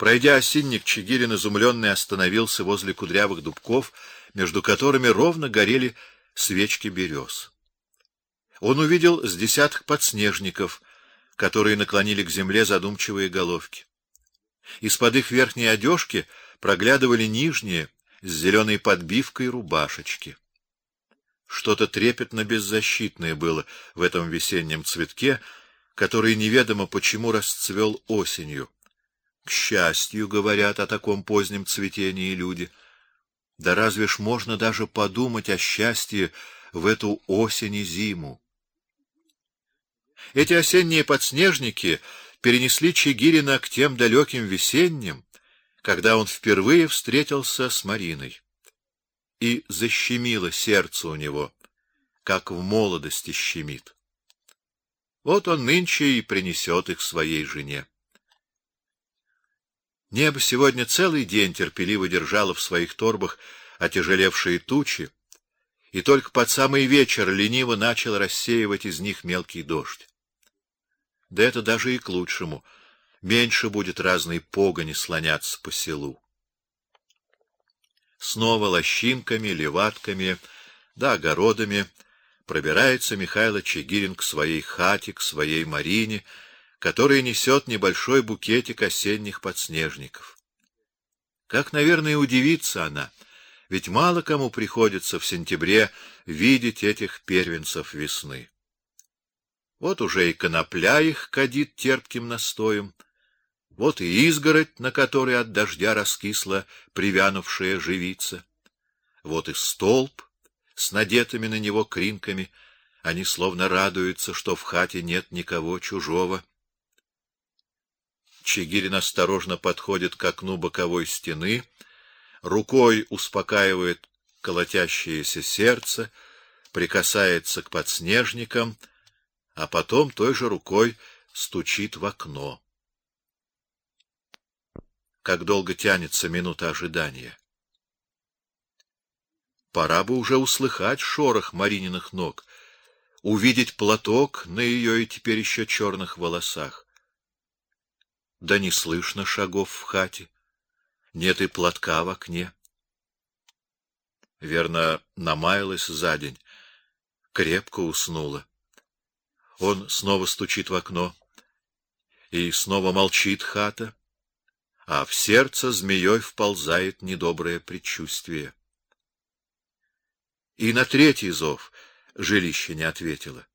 Пройдя осинник, Чигирин изумленный остановился возле кудрявых дубков, между которыми ровно горели свечки берез. Он увидел с десяток подснежников, которые наклонили к земле задумчивые головки. Из-под их верхней одежки проглядывали нижние с зеленой подбивкой рубашечки. Что-то трепетно беззащитное было в этом весеннем цветке, который неведомо почему расцвел осенью. К счастью, говорят о таком позднем цветении люди. Да разве ж можно даже подумать о счастье в эту осень и зиму? Эти осенние подснежники перенесли Чигирина к тем далеким весенним, когда он впервые встретился с Мариной. И защемило сердце у него, как в молодости щемит. Вот он нынче и принесет их своей жене. Небо сегодня целый день терпеливо держало в своих торбах отяжелевшие тучи, и только под самый вечер лениво начал рассеивать из них мелкий дождь. Да это даже и к лучшему. Меньше будет разной погони слоняться по селу. Снова лощинками, леватками, да огородами пробирается Михаил Чигирин к своей хате, к своей Марине, которая несет небольшой букетик осенних подснежников. Как, наверное, удивится она, ведь мало кому приходится в сентябре видеть этих первенцев весны. Вот уже и конопля их кадит терпким настоем, вот и изгородь, на которой от дождя раскисла привянувшая живица, вот и столб с надетыми на него кринками, они словно радуются, что в хате нет никого чужого. Чигирин осторожно подходит к окну боковой стены, рукой успокаивает колотящееся сердце, прикасается к подснежникам, а потом той же рукой стучит в окно. Как долго тянется минута ожидания. Пора бы уже услыхать шорох Марининых ног, увидеть платок на ее и теперь еще черных волосах да не слышно шагов в хате, нет и платка в окне. Верно, намаялась за день, крепко уснула. Он снова стучит в окно, и снова молчит хата, а в сердце змеей вползает недоброе предчувствие. И на третий зов жилище не ответило.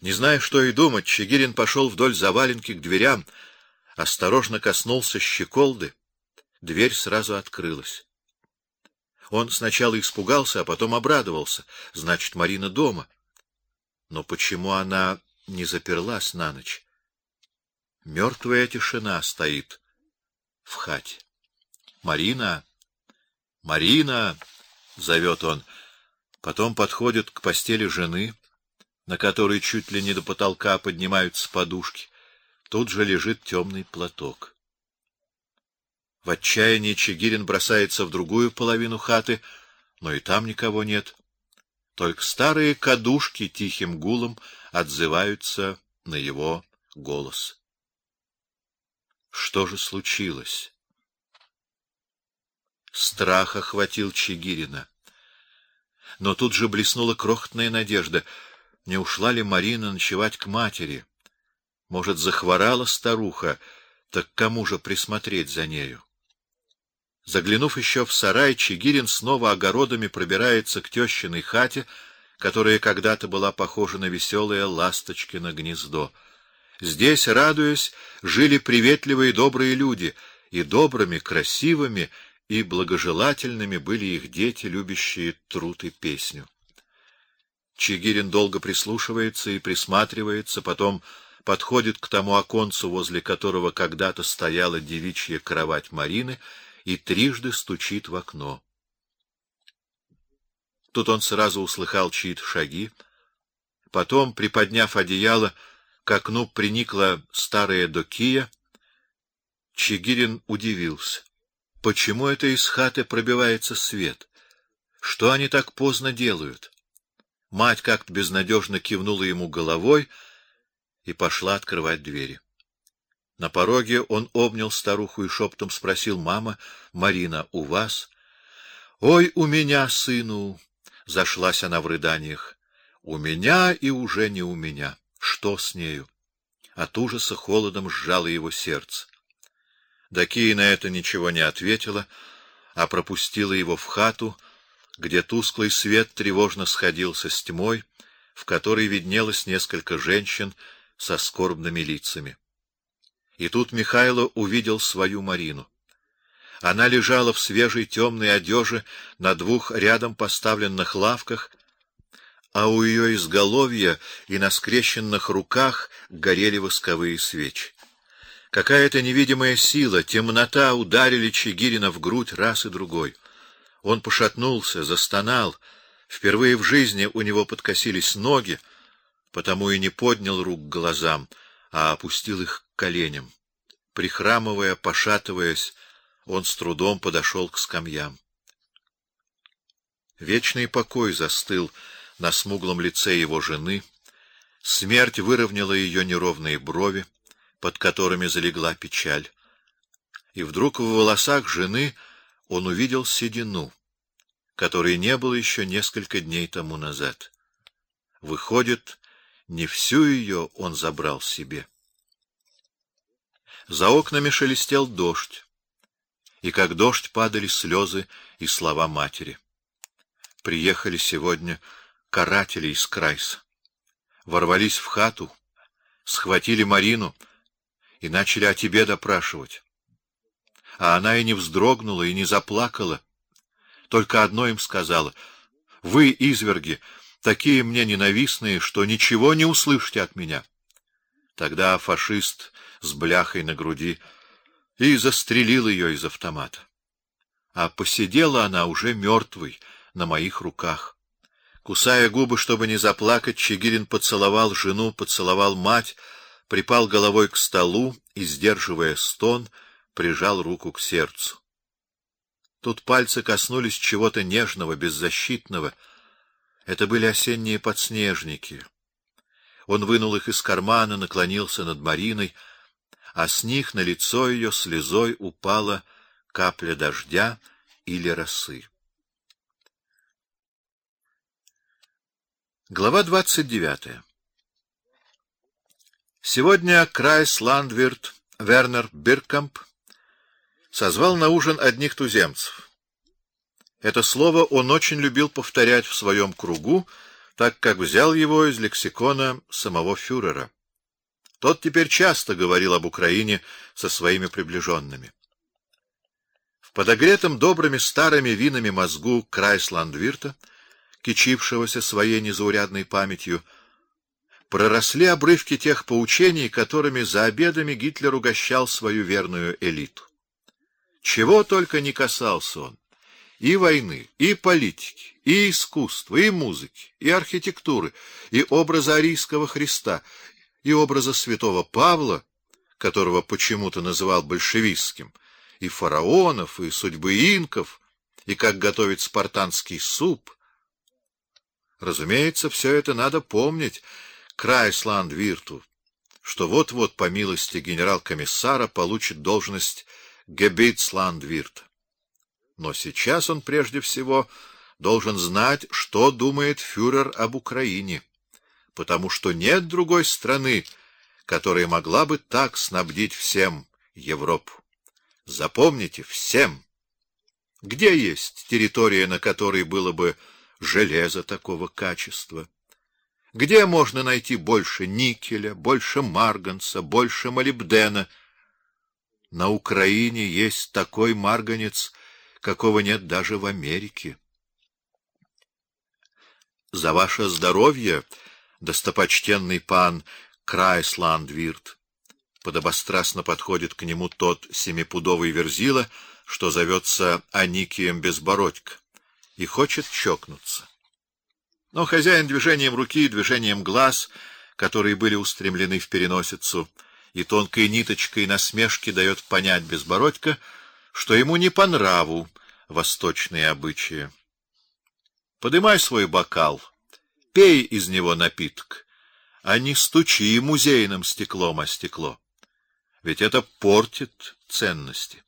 Не зная, что и думать, Чигирин пошел вдоль заваленки к дверям, осторожно коснулся щеколды. Дверь сразу открылась. Он сначала испугался, а потом обрадовался. Значит, Марина дома. Но почему она не заперлась на ночь? Мертвая тишина стоит в хате. Марина, Марина, зовет он. Потом подходит к постели жены на которой чуть ли не до потолка поднимаются подушки. Тут же лежит темный платок. В отчаянии Чигирин бросается в другую половину хаты, но и там никого нет. Только старые кадушки тихим гулом отзываются на его голос. Что же случилось? Страх охватил Чигирина. Но тут же блеснула крохотная надежда — не ушла ли Марина ночевать к матери? Может, захворала старуха, так кому же присмотреть за нею? Заглянув еще в сарай, Чигирин снова огородами пробирается к тещиной хате, которая когда-то была похожа на веселое ласточкино гнездо. Здесь, радуясь, жили приветливые добрые люди, и добрыми, красивыми и благожелательными были их дети, любящие труд и песню. Чигирин долго прислушивается и присматривается, потом подходит к тому оконцу, возле которого когда-то стояла девичья кровать Марины, и трижды стучит в окно. Тут он сразу услыхал чьи-то шаги. Потом, приподняв одеяло, к окну приникла старая докия. Чигирин удивился. Почему это из хаты пробивается свет? Что они так поздно делают? Мать как-то безнадежно кивнула ему головой и пошла открывать двери. На пороге он обнял старуху и шептом спросил: "Мама, Марина у вас?" "Ой, у меня, сыну", зашлась она в рыданиях. "У меня и уже не у меня. Что с нею?" От ужаса холодом сжало его сердце. Дакия на это ничего не ответила, а пропустила его в хату, где тусклый свет тревожно сходился с тьмой, в которой виднелось несколько женщин со скорбными лицами. И тут Михайло увидел свою Марину. Она лежала в свежей темной одежде на двух рядом поставленных лавках, а у ее изголовья и на скрещенных руках горели восковые свечи. Какая-то невидимая сила, темнота ударили Чигирина в грудь раз и другой. Он пошатнулся, застонал. Впервые в жизни у него подкосились ноги, потому и не поднял рук к глазам, а опустил их к коленям. Прихрамывая, пошатываясь, он с трудом подошел к скамьям. Вечный покой застыл на смуглом лице его жены. Смерть выровняла ее неровные брови, под которыми залегла печаль. И вдруг в волосах жены он увидел седину, которой не было еще несколько дней тому назад. Выходит, не всю ее он забрал себе. За окнами шелестел дождь, и как дождь падали слезы и слова матери. Приехали сегодня каратели из Крайса. Ворвались в хату, схватили Марину и начали о тебе допрашивать. А она и не вздрогнула, и не заплакала, только одно им сказала: "Вы изверги, такие мне ненавистные, что ничего не услышите от меня". Тогда фашист с бляхой на груди и застрелил ее из автомата. А посидела она уже мертвой на моих руках. Кусая губы, чтобы не заплакать, Чигирин поцеловал жену, поцеловал мать, припал головой к столу и, сдерживая стон, прижал руку к сердцу. Тут пальцы коснулись чего-то нежного, беззащитного. Это были осенние подснежники. Он вынул их из кармана, наклонился над Мариной, а с них на лицо ее слезой упала капля дождя или росы. Глава двадцать девятая. Сегодня Крайс-Ландвирт Вернер Биркамп созвал на ужин одних туземцев. Это слово он очень любил повторять в своем кругу, так как взял его из лексикона самого фюрера. Тот теперь часто говорил об Украине со своими приближенными. В подогретом добрыми старыми винами мозгу Крайсландвирта, кичившегося своей незаурядной памятью, проросли обрывки тех поучений, которыми за обедами Гитлер угощал свою верную элиту. Чего только не касался он: и войны, и политики, и искусства, и музыки, и архитектуры, и образа арийского Христа, и образа святого Павла, которого почему-то называл большевистским, и фараонов, и судьбы инков, и как готовить спартанский суп. Разумеется, все это надо помнить Крайсланд-Вирту, что вот-вот по милости генерал-комиссара получит должность Гебитсланд-Вирта. Но сейчас он прежде всего должен знать, что думает фюрер об Украине, потому что нет другой страны, которая могла бы так снабдить всем Европу. Запомните всем. Где есть территория, на которой было бы железо такого качества? Где можно найти больше никеля, больше марганца, больше молибдена? На Украине есть такой марганец, какого нет даже в Америке. За ваше здоровье, достопочтенный пан Крайсландвирт. Подобострастно подходит к нему тот семипудовый верзила, что зовется Аникием Безбородько, и хочет чокнуться. Но хозяин движением руки и движением глаз, которые были устремлены в переносицу, и тонкой ниточкой насмешки дает понять Безбородько, что ему не по нраву восточные обычаи. Подымай свой бокал, пей из него напиток, а не стучи музейным стеклом о стекло. Ведь это портит ценности.